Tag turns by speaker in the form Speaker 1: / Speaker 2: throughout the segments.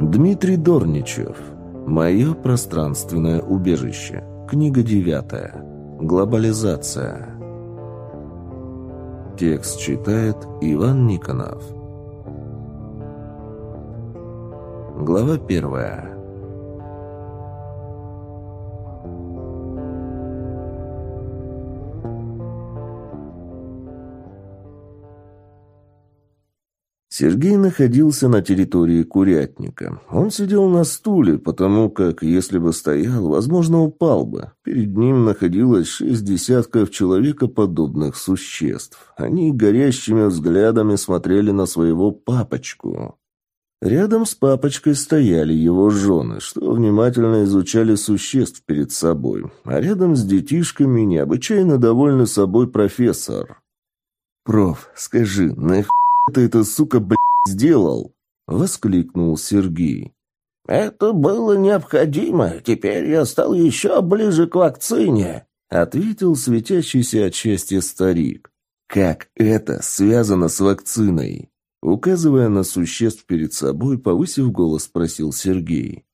Speaker 1: Дмитрий Дорничев. Мое пространственное убежище. Книга девятая. Глобализация. Текст читает Иван Никонов. Глава первая. Сергей находился на территории курятника. Он сидел на стуле, потому как, если бы стоял, возможно, упал бы. Перед ним находилось шесть десятков человекоподобных существ. Они горящими взглядами смотрели на своего папочку. Рядом с папочкой стояли его жены, что внимательно изучали существ перед собой. А рядом с детишками необычайно довольный собой профессор. «Проф, скажи, нахуй ты это, сука, блядь, сделал?» — воскликнул Сергей.
Speaker 2: «Это было необходимо. Теперь я стал еще ближе к вакцине», —
Speaker 1: ответил светящийся от счастья старик. «Как это связано с вакциной?» Указывая на существ перед собой, повысив голос, спросил Сергей.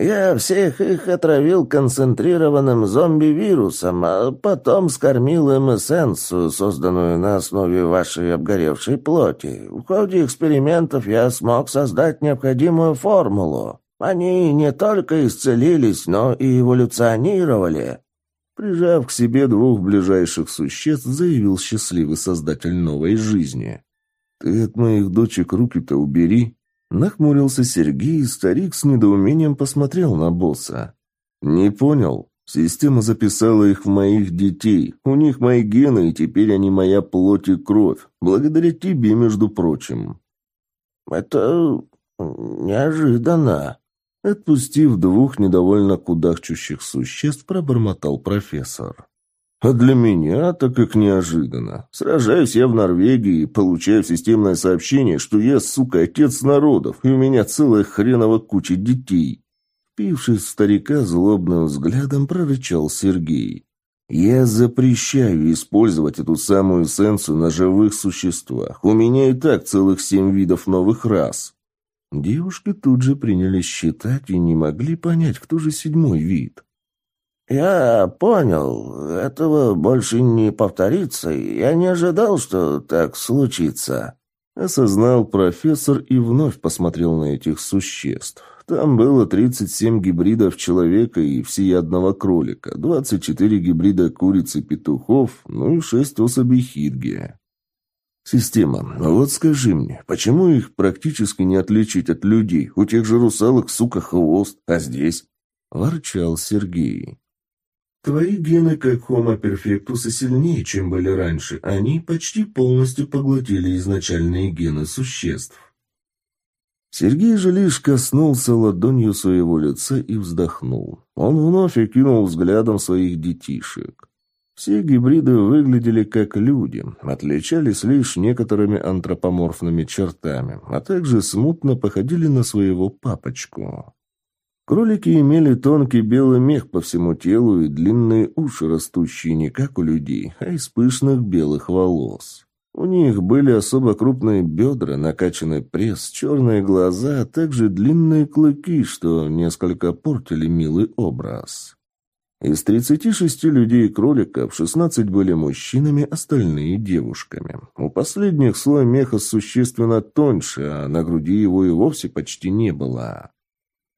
Speaker 2: Я всех их отравил концентрированным зомби-вирусом, а потом скормил им эссенцию, созданную на основе вашей обгоревшей плоти. В ходе экспериментов я смог создать необходимую формулу. Они не только исцелились, но и эволюционировали».
Speaker 1: Прижав к себе двух ближайших существ, заявил счастливый создатель новой жизни. «Ты от моих дочек руки-то убери», Нахмурился Сергей, и старик с недоумением посмотрел на босса. «Не понял. Система записала их в моих детей. У них мои гены, и теперь они моя плоть и кровь. Благодаря тебе, между прочим».
Speaker 2: «Это неожиданно».
Speaker 1: Отпустив двух недовольно кудахчущих существ, пробормотал профессор. А для меня так как неожиданно. Сражаюсь я в Норвегии и получаю системное сообщение, что я, сука, отец народов, и у меня целая хренова куча детей. Пившись в старика злобным взглядом, прорычал Сергей. «Я запрещаю использовать эту самую эссенцию на живых существах. У меня и так целых семь видов новых рас». Девушки тут же принялись считать и не могли понять, кто же седьмой вид.
Speaker 2: «Я понял. Этого больше не повторится. Я не ожидал, что так случится».
Speaker 1: Осознал профессор и вновь посмотрел на этих существ. Там было 37 гибридов человека и всеядного кролика, 24 гибрида куриц и петухов, ну и 6 особей хидги. «Система, вот скажи мне, почему их практически не отличить от людей? У тех же русалок, сука, хвост, а здесь?» – ворчал Сергей. Твои гены как Homo perfectus сильнее, чем были раньше. Они почти полностью поглотили изначальные гены существ. Сергей же лишь коснулся ладонью своего лица и вздохнул. Он вновь окинул взглядом своих детишек. Все гибриды выглядели как люди, отличались лишь некоторыми антропоморфными чертами, а также смутно походили на своего папочку. Кролики имели тонкий белый мех по всему телу и длинные уши, растущие не как у людей, а из пышных белых волос. У них были особо крупные бедра, накачанный пресс, черные глаза, а также длинные клыки, что несколько портили милый образ. Из 36 людей и кроликов 16 были мужчинами, остальные – девушками. У последних слой меха существенно тоньше, а на груди его и вовсе почти не было.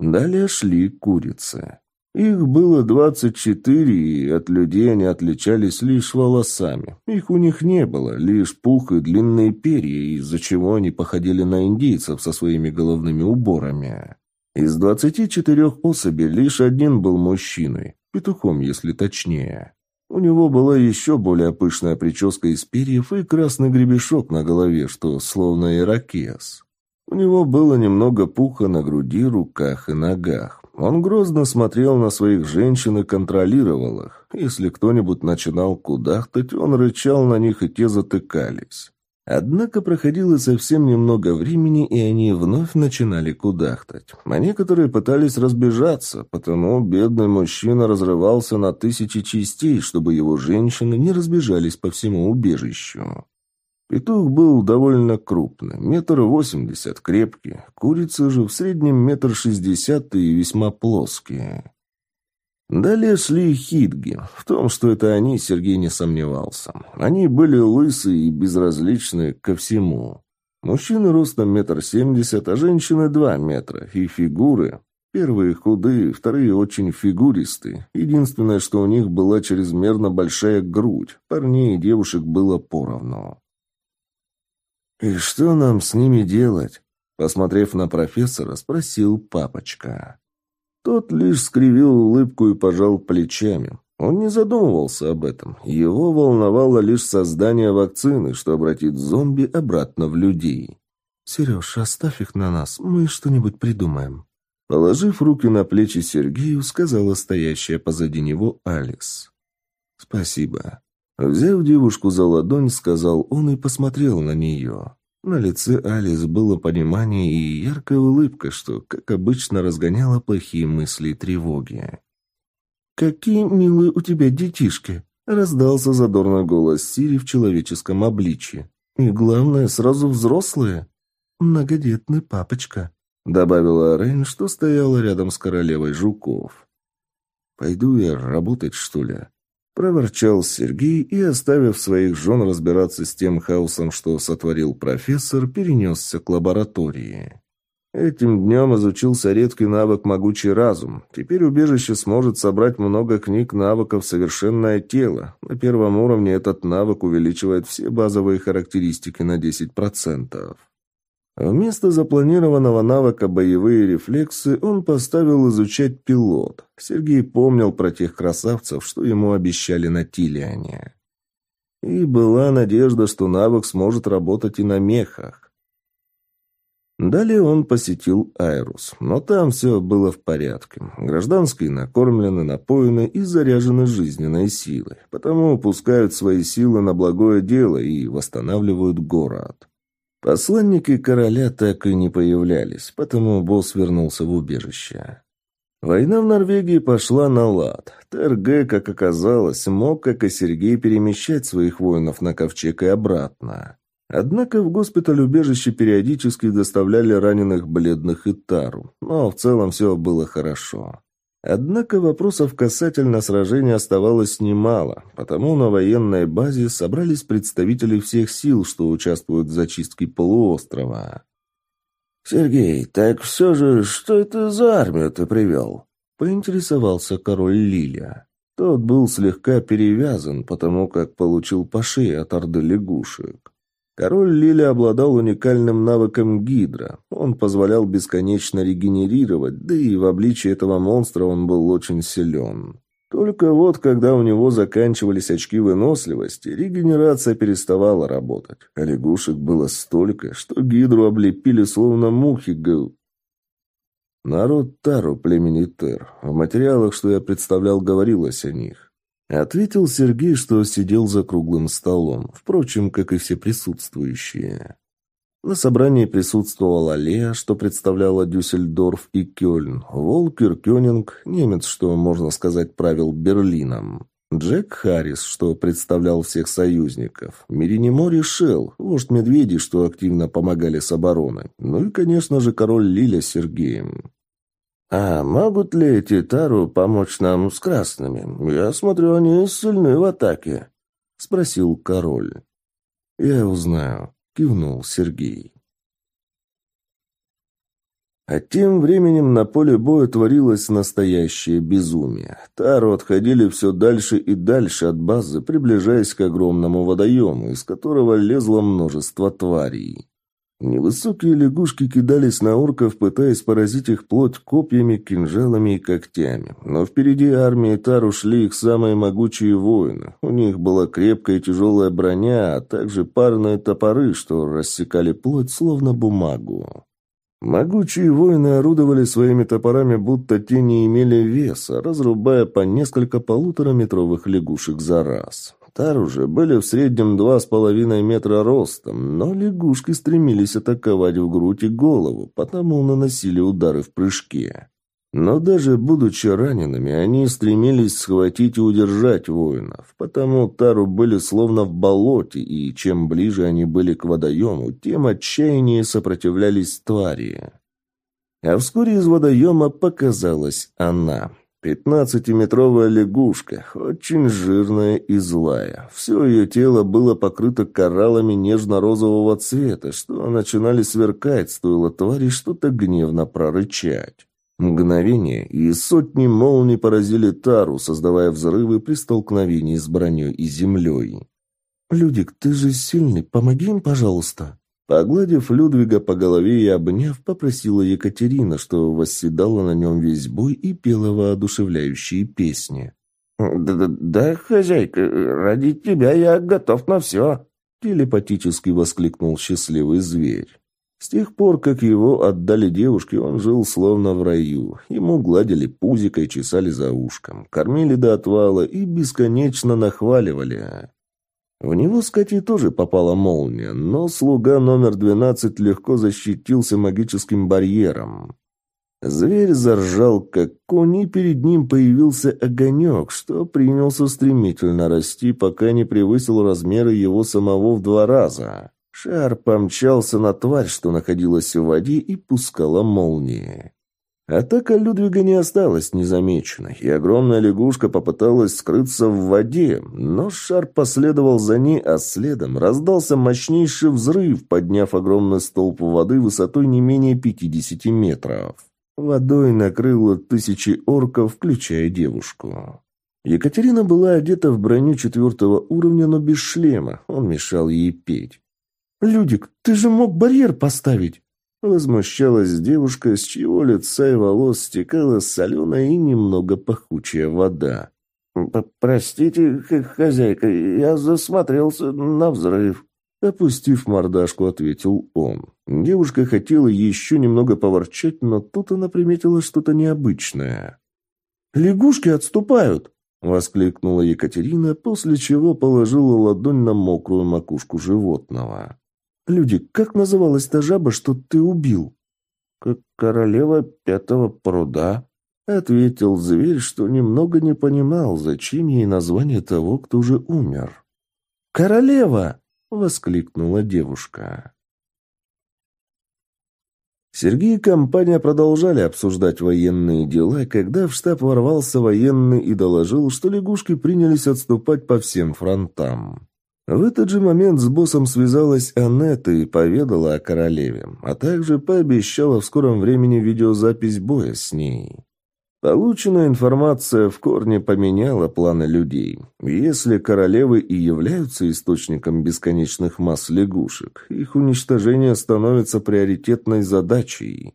Speaker 1: Далее шли курицы. Их было двадцать четыре, и от людей они отличались лишь волосами. Их у них не было, лишь пух и длинные перья, из-за чего они походили на индейцев со своими головными уборами. Из двадцати четырех особей лишь один был мужчиной, петухом, если точнее. У него была еще более пышная прическа из перьев и красный гребешок на голове, что словно ирокез. У него было немного пуха на груди, руках и ногах. Он грозно смотрел на своих женщин и контролировал их. Если кто-нибудь начинал кудахтать, он рычал на них, и те затыкались. Однако проходило совсем немного времени, и они вновь начинали кудахтать. А некоторые пытались разбежаться, потому бедный мужчина разрывался на тысячи частей, чтобы его женщины не разбежались по всему убежищу. Петух был довольно крупный, метр восемьдесят, крепкий. Курицы же в среднем метр шестьдесят и весьма плоские. Далее шли хитги. В том, что это они, Сергей не сомневался. Они были лысые и безразличны ко всему. Мужчины ростом метр семьдесят, а женщины два метра. И фигуры. Первые худые, вторые очень фигуристые. Единственное, что у них была чрезмерно большая грудь. Парней и девушек было поровну. «И что нам с ними делать?» Посмотрев на профессора, спросил папочка. Тот лишь скривил улыбку и пожал плечами. Он не задумывался об этом. Его волновало лишь создание вакцины, что обратит зомби обратно в людей. «Сереж, оставь их на нас, мы что-нибудь придумаем». Положив руки на плечи Сергею, сказала стоящая позади него Алис. «Спасибо». Взяв девушку за ладонь, сказал он и посмотрел на нее. На лице Алис было понимание и яркая улыбка, что, как обычно, разгоняла плохие мысли и тревоги. «Какие милые у тебя детишки!» — раздался задорный голос Сири в человеческом обличье. «И главное, сразу взрослые!» «Многодетный папочка», — добавила Рейн, что стояла рядом с королевой жуков. «Пойду я работать, что ли?» Проворчал Сергей и, оставив своих жен разбираться с тем хаосом, что сотворил профессор, перенесся к лаборатории. Этим днем изучился редкий навык «Могучий разум». Теперь убежище сможет собрать много книг навыков «Совершенное тело». На первом уровне этот навык увеличивает все базовые характеристики на 10%. Вместо запланированного навыка «Боевые рефлексы» он поставил изучать пилот. Сергей помнил про тех красавцев, что ему обещали на Тилиане. И была надежда, что навык сможет работать и на мехах. Далее он посетил Айрус, но там все было в порядке. Гражданские накормлены, напоены и заряжены жизненной силой, потому пускают свои силы на благое дело и восстанавливают город. Посланники короля так и не появлялись, потому босс вернулся в убежище. Война в Норвегии пошла на лад. ТРГ, как оказалось, мог, как и Сергей, перемещать своих воинов на ковчег и обратно. Однако в госпиталь убежище периодически доставляли раненых бледных и тару, но в целом все было хорошо. Однако вопросов касательно сражения оставалось немало, потому на военной базе собрались представители всех сил, что участвуют в зачистке полуострова.
Speaker 2: «Сергей, так все же, что это за армию ты привел?»
Speaker 1: — поинтересовался король Лилия. Тот был слегка перевязан, потому как получил по шее от орды лягушек. Король Лили обладал уникальным навыком гидра. Он позволял бесконечно регенерировать, да и в обличии этого монстра он был очень силен. Только вот, когда у него заканчивались очки выносливости, регенерация переставала работать. А лягушек было столько, что гидру облепили словно мухи гыл. Народ Тару племени Тер. В материалах, что я представлял, говорилось о них. Ответил Сергей, что сидел за круглым столом, впрочем, как и все присутствующие. На собрании присутствовала Лея, что представляла Дюссельдорф и Кёльн, Волкер Кёнинг, немец, что, можно сказать, правил Берлином, Джек Харрис, что представлял всех союзников, Миринемори Шелл, вождь медведей, что активно помогали с обороной, ну и, конечно же, король Лиля с Сергеем.
Speaker 2: «А могут ли эти Тару помочь нам с красными? Я смотрю, они сильны в атаке», — спросил король.
Speaker 1: «Я узнаю», — кивнул Сергей. А тем временем на поле боя творилось настоящее безумие. Тару отходили все дальше и дальше от базы, приближаясь к огромному водоему, из которого лезло множество тварей. Невысокие лягушки кидались на орков, пытаясь поразить их плоть копьями, кинжалами и когтями. Но впереди армии Тару шли их самые могучие воины. У них была крепкая и тяжелая броня, а также парные топоры, что рассекали плоть словно бумагу. Могучие воины орудовали своими топорами, будто те не имели веса, разрубая по несколько полутораметровых лягушек за раз. Тару же были в среднем два с половиной метра ростом, но лягушки стремились атаковать в грудь и голову, потому наносили удары в прыжке. Но даже будучи ранеными, они стремились схватить и удержать воинов, потому Тару были словно в болоте, и чем ближе они были к водоему, тем отчаяннее сопротивлялись твари. А вскоре из водоема показалась она. Пятнадцатиметровая лягушка, очень жирная и злая. Все ее тело было покрыто кораллами нежно-розового цвета, что начинали сверкать, стоило твари что-то гневно прорычать. Мгновение, и сотни молний поразили Тару, создавая взрывы при столкновении с броней и землей.
Speaker 2: «Людик, ты же сильный, помоги им, пожалуйста»,
Speaker 1: Погладив Людвига по голове и обняв, попросила Екатерина, что восседала на нем весь бой и пела воодушевляющие песни.
Speaker 2: «Да, да, да хозяйка, ради тебя я готов на все», — телепатически воскликнул счастливый зверь.
Speaker 1: С тех пор, как его отдали девушке, он жил словно в раю. Ему гладили пузикой, чесали за ушком, кормили до отвала и бесконечно нахваливали. В него с Катей тоже попала молния, но слуга номер двенадцать легко защитился магическим барьером. Зверь заржал, как конь, и перед ним появился огонек, что принялся стремительно расти, пока не превысил размеры его самого в два раза. Шар помчался на тварь, что находилась в воде, и пускала молнии. Атака Людвига не осталась незамеченной, и огромная лягушка попыталась скрыться в воде, но шар последовал за ней, а следом раздался мощнейший взрыв, подняв огромный столб воды высотой не менее 50 метров. Водой накрыло тысячи орков, включая девушку. Екатерина была одета в броню четвертого уровня, но без шлема, он мешал ей петь.
Speaker 2: «Людик, ты же мог барьер поставить!»
Speaker 1: Возмущалась девушка, с чьего лица и волос стекала соленая и немного пахучая вода.
Speaker 2: «Простите, хозяйка, я засмотрелся на взрыв».
Speaker 1: Опустив мордашку, ответил он. Девушка хотела еще немного поворчать, но тут она приметила что-то необычное.
Speaker 2: «Лягушки отступают!»
Speaker 1: — воскликнула Екатерина, после чего положила ладонь на мокрую макушку животного.
Speaker 2: Люди, как называлась та жаба, что ты убил?
Speaker 1: Как королева пятого пруда, ответил зверь, что немного не понимал, зачем ей название того, кто уже умер.
Speaker 2: Королева!
Speaker 1: воскликнула девушка. Сергей и компания продолжали обсуждать военные дела, когда в штаб ворвался военный и доложил, что лягушки принялись отступать по всем фронтам. В этот же момент с боссом связалась Анетта и поведала о королеве, а также пообещала в скором времени видеозапись боя с ней. Полученная информация в корне поменяла планы людей. Если королевы и являются источником бесконечных масс лягушек, их уничтожение становится приоритетной задачей.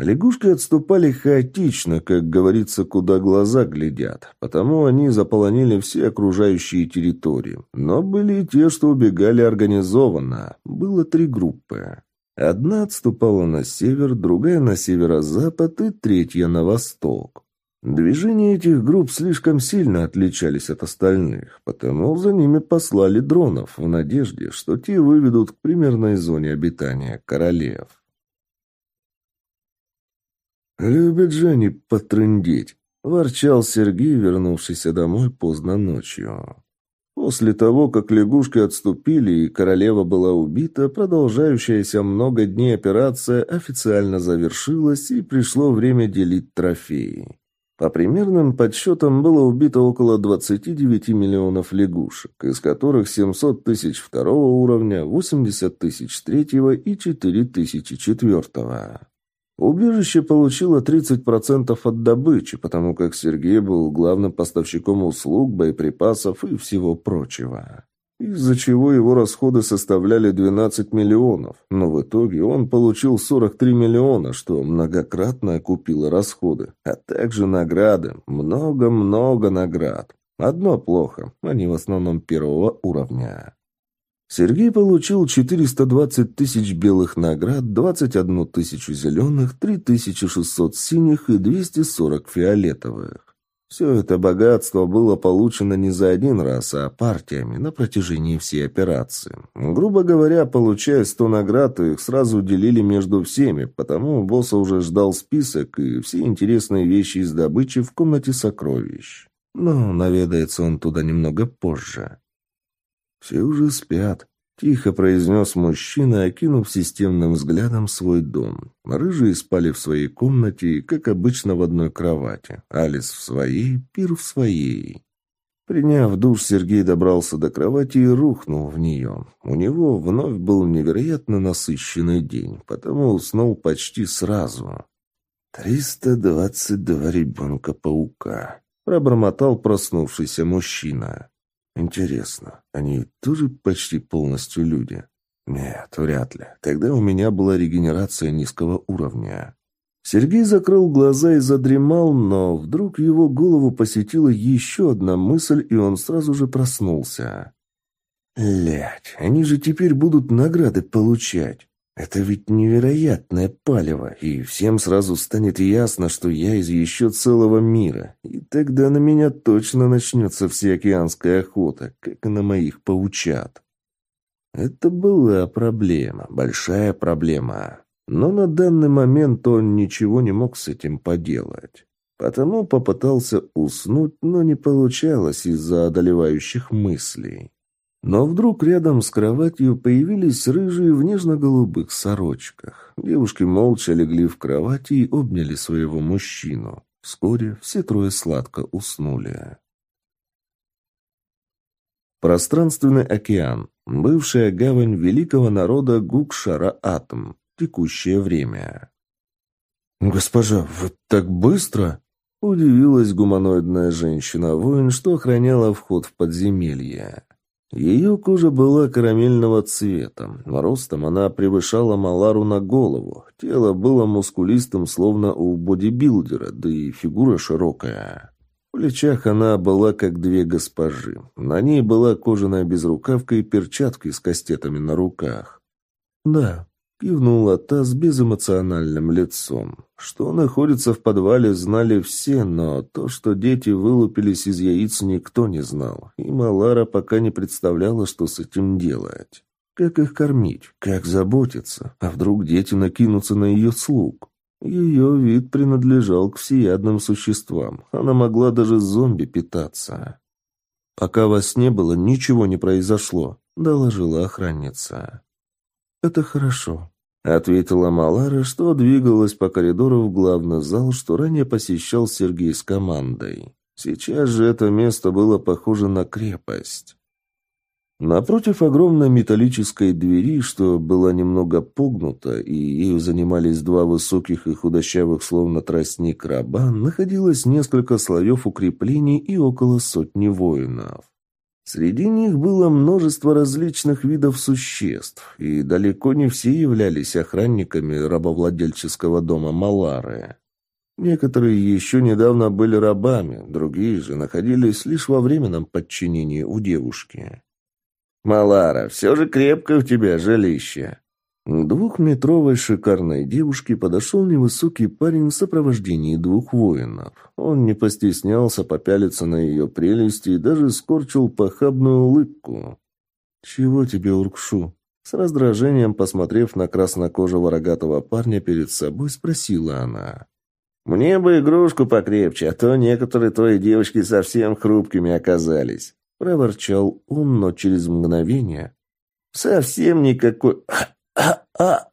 Speaker 1: Лягушки отступали хаотично, как говорится, куда глаза глядят, потому они заполонили все окружающие территории. Но были и те, что убегали организованно. Было три группы. Одна отступала на север, другая на северо-запад и третья на восток. Движения этих групп слишком сильно отличались от остальных, потому за ними послали дронов в надежде, что те выведут к примерной зоне обитания королев. «Любят же они потрындеть», – ворчал Сергей, вернувшийся домой поздно ночью. После того, как лягушки отступили и королева была убита, продолжающаяся много дней операция официально завершилась и пришло время делить трофеи. По примерным подсчетам было убито около 29 миллионов лягушек, из которых 700 тысяч второго уровня, 80 тысяч третьего и 4 тысячи четвертого. Убежище получило 30% от добычи, потому как Сергей был главным поставщиком услуг, боеприпасов и всего прочего. Из-за чего его расходы составляли 12 миллионов, но в итоге он получил 43 миллиона, что многократно окупило расходы, а также награды, много-много наград. Одно плохо, они в основном первого уровня. Сергей получил 420 тысяч белых наград, 21 тысячу зеленых, 3600 синих и 240 фиолетовых. Все это богатство было получено не за один раз, а партиями на протяжении всей операции. Грубо говоря, получая сто наград, их сразу делили между всеми, потому босса уже ждал список и все интересные вещи из добычи в комнате сокровищ. Но наведается он туда немного позже. Все уже спят. Тихо произнес мужчина, окинув системным взглядом свой дом. Рыжие спали в своей комнате, как обычно, в одной кровати. Алис в своей, Пир в своей. Приняв душ, Сергей добрался до кровати и рухнул в нее. У него вновь был невероятно насыщенный день, потому уснул почти сразу. «Триста двадцать два ребенка-паука», — пробормотал проснувшийся мужчина. Интересно, они тоже почти полностью люди? Нет, вряд ли. Тогда у меня была регенерация низкого уровня. Сергей закрыл глаза и задремал, но вдруг его голову посетила еще одна мысль, и он сразу же проснулся. Лять, они же теперь будут награды получать. Это ведь невероятное палево, и всем сразу станет ясно, что я из еще целого мира, и тогда на меня точно начнется всеокеанская охота, как и на моих паучат. Это была проблема, большая проблема. Но на данный момент он ничего не мог с этим поделать. Потому попытался уснуть, но не получалось из-за одолевающих мыслей. Но вдруг рядом с кроватью появились рыжие в нежно-голубых сорочках. Девушки молча легли в кровати и обняли своего мужчину. Вскоре все трое сладко уснули. Пространственный океан. Бывшая гавань великого народа Гукшара-Атом. Текущее время. «Госпожа, вы так быстро?» Удивилась гуманоидная женщина-воин, что охраняла вход в подземелье. Ее кожа была карамельного цвета. Ростом она превышала Малару на голову. Тело было мускулистым, словно у бодибилдера, да и фигура широкая. В плечах она была как две госпожи. На ней была кожаная безрукавка и перчатки с кастетами на руках. «Да», Кивнула та с безэмоциональным лицом. Что находится в подвале, знали все, но то, что дети вылупились из яиц, никто не знал. И Малара пока не представляла, что с этим делать. Как их кормить? Как заботиться? А вдруг дети накинутся на ее слуг? Ее вид принадлежал к всеядным существам. Она могла даже зомби питаться. «Пока вас не было, ничего не произошло», — доложила охранница. «Это хорошо», — ответила Малара, что двигалась по коридору в главный зал, что ранее посещал Сергей с командой. Сейчас же это место было похоже на крепость. Напротив огромной металлической двери, что была немного погнута, и ею занимались два высоких и худощавых, словно тростник раба, находилось несколько слоев укреплений и около сотни воинов. Среди них было множество различных видов существ, и далеко не все являлись охранниками рабовладельческого дома Малары. Некоторые еще недавно были рабами, другие же находились лишь во временном подчинении у девушки. «Малара, все же крепкое у тебя жилище», к двухметровой шикарной девушке подошел невысокий парень в сопровождении двух воинов. Он не постеснялся попялиться на ее прелести и даже скорчил похабную улыбку. «Чего тебе, Уркшу?» С раздражением, посмотрев на краснокожего рогатого парня перед собой, спросила она. «Мне бы игрушку покрепче, а то некоторые твои девочки совсем хрупкими оказались», — проворчал он, но через мгновение... «Совсем никакой... «А-а!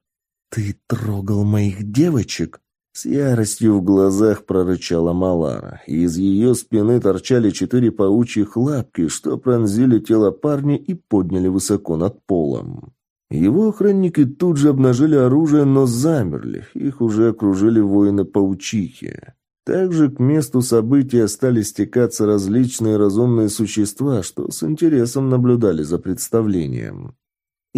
Speaker 1: Ты трогал моих девочек?» С яростью в глазах прорычала Малара. Из ее спины торчали четыре паучьих лапки, что пронзили тело парня и подняли высоко над полом. Его охранники тут же обнажили оружие, но замерли. Их уже окружили воины-паучихи. Также к месту события стали стекаться различные разумные существа, что с интересом наблюдали за представлением.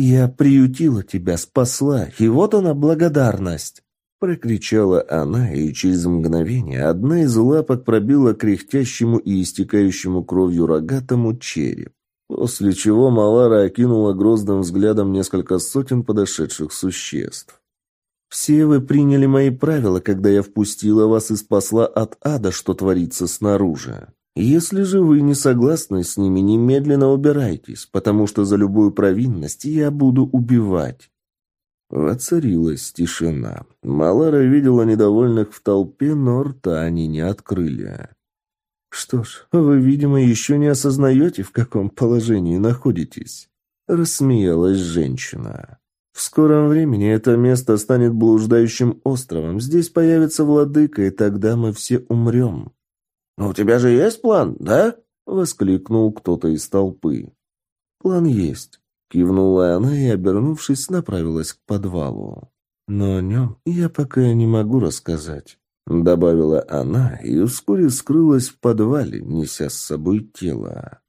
Speaker 1: «Я приютила тебя, спасла, и вот она благодарность!» Прокричала она, и через мгновение одна из лапок пробила кряхтящему и истекающему кровью рогатому череп. После чего Малара окинула грозным взглядом несколько сотен подошедших существ. Все вы приняли мои правила, когда я впустила вас и спасла от ада, что творится снаружи. Если же вы не согласны с ними, немедленно убирайтесь, потому что за любую провинность я буду убивать». Воцарилась тишина. Малара видела недовольных в толпе, но рта они не открыли. «Что ж, вы, видимо, еще не осознаете, в каком положении находитесь», — рассмеялась женщина. В скором времени это место станет блуждающим островом. Здесь появится владыка, и тогда мы все умрем».
Speaker 2: «Но у тебя же есть план, да?»
Speaker 1: — воскликнул кто-то из толпы. «План есть», — кивнула она и, обернувшись, направилась к подвалу. «Но о нем я пока не могу рассказать», — добавила она и вскоре скрылась в подвале, неся с собой тело.